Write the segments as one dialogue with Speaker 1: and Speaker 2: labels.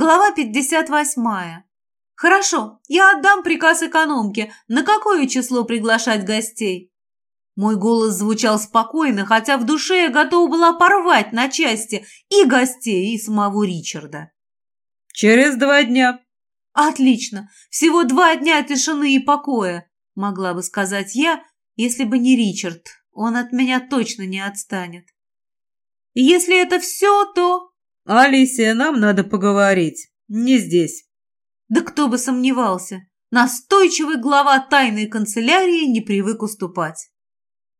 Speaker 1: Глава 58. Хорошо, я отдам приказ экономке, на какое число приглашать гостей. Мой голос звучал спокойно, хотя в душе я готова была порвать на части и гостей, и самого Ричарда.
Speaker 2: Через два дня.
Speaker 1: Отлично. Всего два дня тишины и покоя, могла бы сказать я, если бы не Ричард. Он от меня точно не отстанет. И если это все, то...
Speaker 2: Алисия, нам надо поговорить. Не здесь.
Speaker 1: Да кто бы сомневался. Настойчивый глава тайной канцелярии не привык уступать.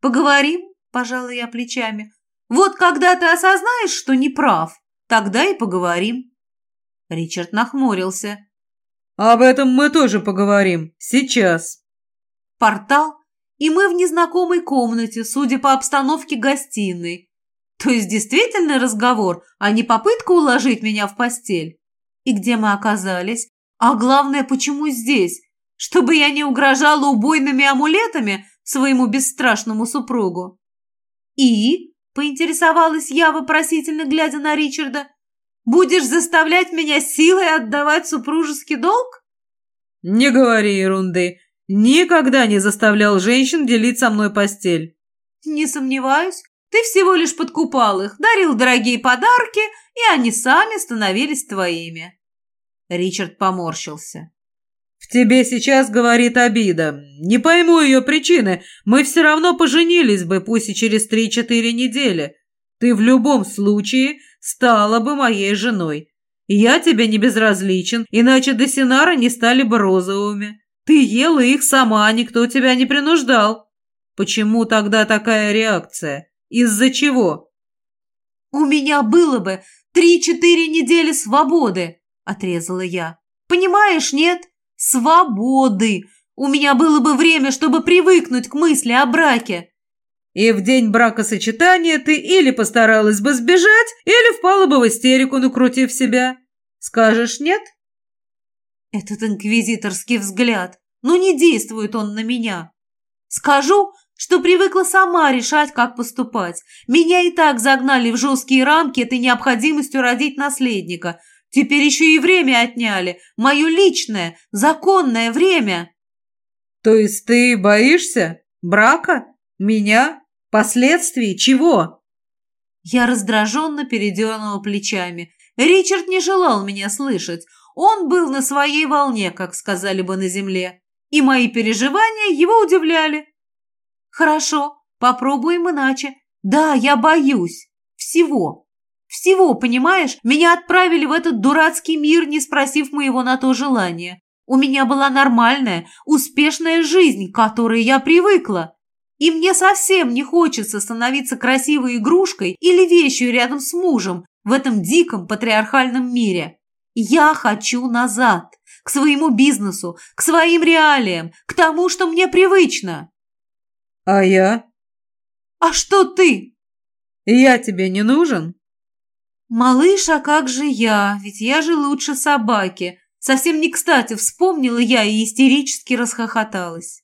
Speaker 1: Поговорим, пожалуй, я плечами. Вот когда ты осознаешь, что не прав, тогда и поговорим. Ричард нахмурился.
Speaker 2: Об этом мы тоже поговорим. Сейчас.
Speaker 1: Портал, и мы в незнакомой комнате, судя по обстановке гостиной. То есть действительно разговор, а не попытка уложить меня в постель? И где мы оказались? А главное, почему здесь? Чтобы я не угрожала убойными амулетами своему бесстрашному супругу. И, поинтересовалась я, вопросительно глядя на Ричарда, будешь заставлять меня силой отдавать супружеский долг?
Speaker 2: Не говори ерунды. Никогда не заставлял женщин делить со мной постель.
Speaker 1: Не сомневаюсь. Ты всего лишь подкупал их, дарил дорогие подарки, и они сами становились твоими. Ричард поморщился.
Speaker 2: «В тебе сейчас говорит обида. Не пойму ее причины. Мы все равно поженились бы, пусть и через три-четыре недели. Ты в любом случае стала бы моей женой. Я тебе не безразличен, иначе до Синара не стали бы розовыми. Ты ела их сама, никто тебя не принуждал. Почему тогда такая реакция? Из-за чего?
Speaker 1: У меня было бы три-четыре недели свободы, отрезала я. Понимаешь, нет? Свободы. У меня было бы время, чтобы привыкнуть к мысли о браке.
Speaker 2: И в день бракосочетания ты или постаралась бы сбежать, или впала бы в истерику, накрутив себя. Скажешь нет?
Speaker 1: Этот инквизиторский взгляд. Ну не действует он на меня. Скажу, что привыкла сама решать, как поступать. Меня и так загнали в жесткие рамки этой необходимостью родить наследника. Теперь еще и время отняли. Мое личное, законное время.
Speaker 2: То есть ты боишься? Брака? Меня? Последствий? Чего?
Speaker 1: Я раздраженно передернула плечами. Ричард не желал меня слышать. Он был на своей волне, как сказали бы на земле. И мои переживания его удивляли. Хорошо, попробуем иначе. Да, я боюсь. Всего. Всего, понимаешь? Меня отправили в этот дурацкий мир, не спросив моего на то желания. У меня была нормальная, успешная жизнь, к которой я привыкла. И мне совсем не хочется становиться красивой игрушкой или вещью рядом с мужем в этом диком патриархальном мире. Я хочу назад, к своему бизнесу, к своим реалиям, к тому, что мне привычно.
Speaker 2: «А я?»
Speaker 1: «А что ты?»
Speaker 2: «Я тебе не нужен?»
Speaker 1: «Малыш, а как же я? Ведь я же лучше собаки!» Совсем не кстати вспомнила я и истерически расхохоталась.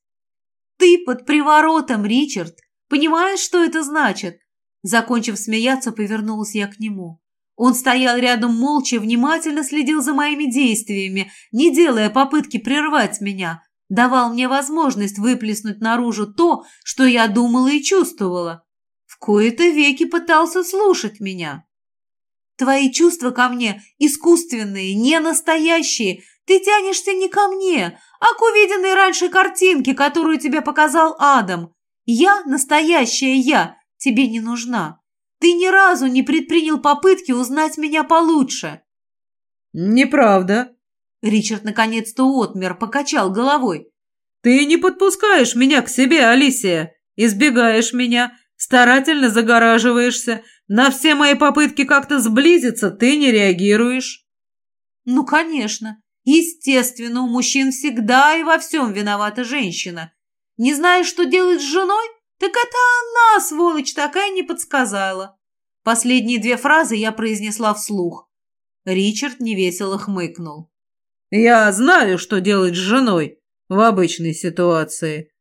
Speaker 1: «Ты под приворотом, Ричард! Понимаешь, что это значит?» Закончив смеяться, повернулась я к нему. Он стоял рядом молча, внимательно следил за моими действиями, не делая попытки прервать меня, давал мне возможность выплеснуть наружу то, что я думала и чувствовала. В кои-то веки пытался слушать меня. Твои чувства ко мне искусственные, не настоящие. Ты тянешься не ко мне, а к увиденной раньше картинке, которую тебе показал Адам. Я, настоящая я, тебе не нужна. Ты ни разу не предпринял попытки узнать меня получше.
Speaker 2: Неправда,
Speaker 1: Ричард наконец-то отмер, покачал головой.
Speaker 2: «Ты не подпускаешь меня к себе, Алисия. Избегаешь меня, старательно загораживаешься. На все мои попытки как-то сблизиться ты не реагируешь».
Speaker 1: «Ну, конечно. Естественно, у мужчин всегда и во всем виновата женщина. Не знаешь, что делать с женой? Так это она, сволочь такая, не подсказала». Последние две фразы я произнесла вслух. Ричард невесело хмыкнул.
Speaker 2: Я знаю, что делать с женой в обычной ситуации.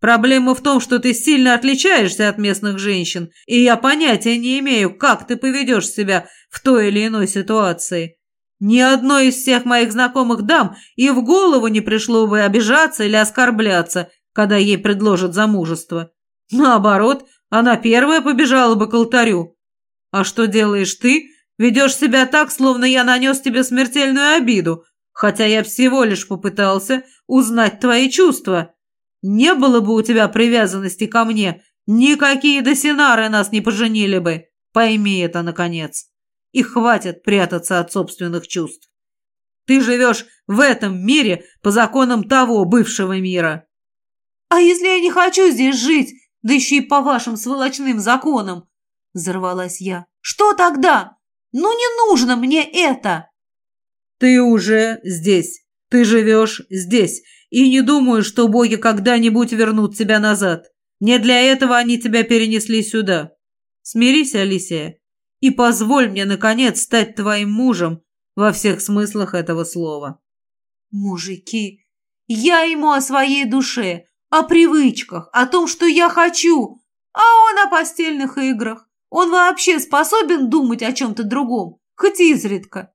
Speaker 2: Проблема в том, что ты сильно отличаешься от местных женщин, и я понятия не имею, как ты поведешь себя в той или иной ситуации. Ни одной из всех моих знакомых дам и в голову не пришло бы обижаться или оскорбляться, когда ей предложат замужество. Наоборот, она первая побежала бы к алтарю. А что делаешь ты? Ведешь себя так, словно я нанес тебе смертельную обиду, хотя я всего лишь попытался узнать твои чувства. Не было бы у тебя привязанности ко мне, никакие досинары нас не поженили бы. Пойми это, наконец и хватит прятаться от собственных чувств. Ты живешь в этом мире по законам того бывшего мира.
Speaker 1: А если я не хочу здесь жить, да еще и по вашим сволочным законам? Взорвалась я. Что тогда? Ну не нужно мне это.
Speaker 2: Ты уже здесь. Ты живешь здесь. И не думаю, что боги когда-нибудь вернут тебя назад. Не для этого они тебя перенесли сюда. Смирись, Алисия, и позволь мне, наконец, стать твоим мужем во всех смыслах этого слова».
Speaker 1: «Мужики, я ему о своей душе, о привычках, о том, что я хочу, а он о постельных играх. Он вообще способен думать о чем-то другом, хоть изредка.